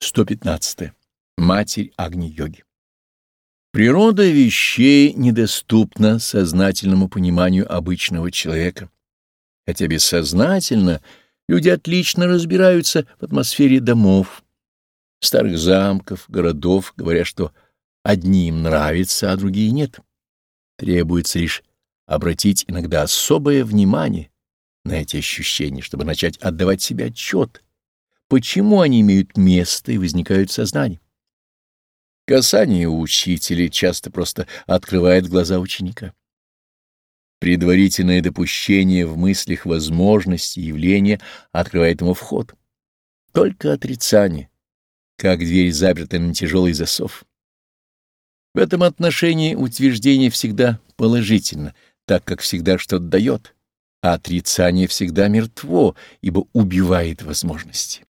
115. Матерь Агни-йоги. Природа вещей недоступна сознательному пониманию обычного человека, хотя бессознательно люди отлично разбираются в атмосфере домов, старых замков, городов, говоря, что одни им нравятся, а другие нет. Требуется лишь обратить иногда особое внимание на эти ощущения, чтобы начать отдавать себе отчет — почему они имеют место и возникают в сознании. Касание учителя часто просто открывает глаза ученика. Предварительное допущение в мыслях возможности явления открывает ему вход. Только отрицание, как дверь заперта на тяжелый засов. В этом отношении утверждение всегда положительно, так как всегда что-то дает, а отрицание всегда мертво, ибо убивает возможности.